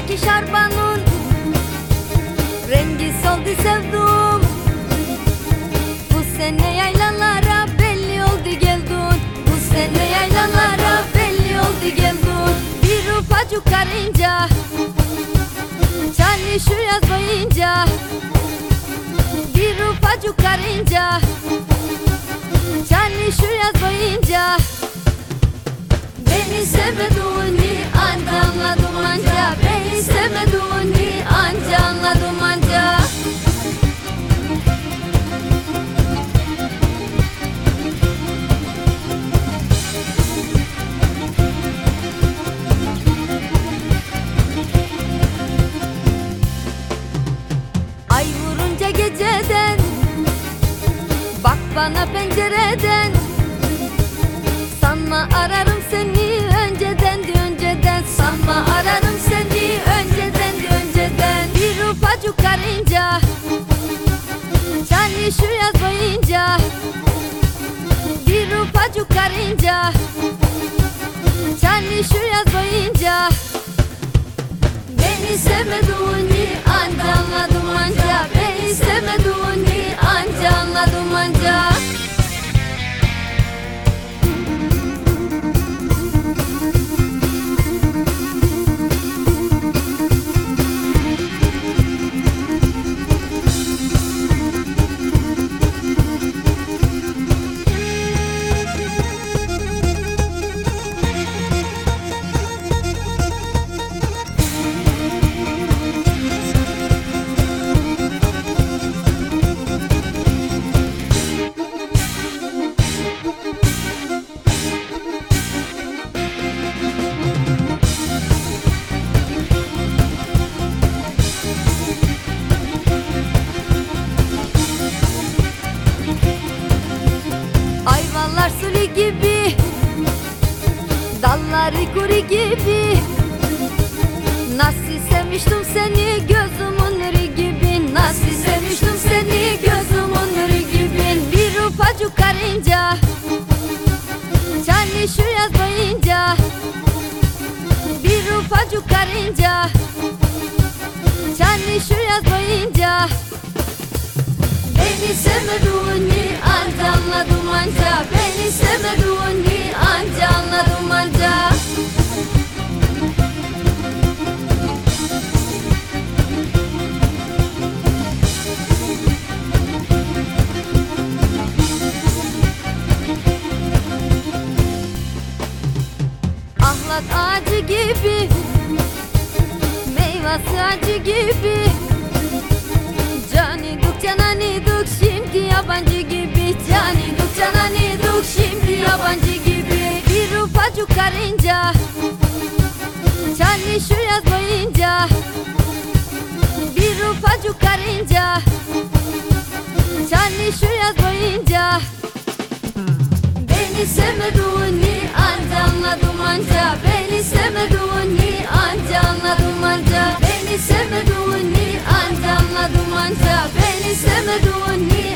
Başındaki şarpanın Rengi soldu sevdum. Bu sene yaylalara belli oldu geldun. Bu sene yaylalara belli oldu geldun. Bir ufacık karınca Çalışıyor yaz boyunca. Bir ufacık karınca Çalışıyor yaz boyunca. Beni sevmediğini anlamladım ancak anca anladım anca Ay vurunca geceden Bak bana pencereden. Sanma ararım seni Çalışıyor yaz boyunca Bir ufacık karınca. Çalışıyor yaz boyunca Beni sevmediğini Dalları kuru gibi. Nasıl sevmiştim seni gözümün nuru gibi. Nasıl sevmiştim seni gözümün nuru gibi. Bir ufacık karınca. Çalışıyor yaz boyunca. Bir ufacık karınca. Çalışıyor yaz boyunca. Beni sevmediğini anca anladım anca. Beni sevmediğini anca anladım Meyvesi acı gibi. Cani duk canani duk şimdi yabancı gibi. Cani duk canani duk şimdi yabancı gibi. Bir ufacık karınca. Çalışıyor yaz boyunca. Bir ufacık karınca. Çalışıyor yaz boyunca. Beni sevmediğini anca anladım anca سمدوني أنت ما دمنت بين سمدوني.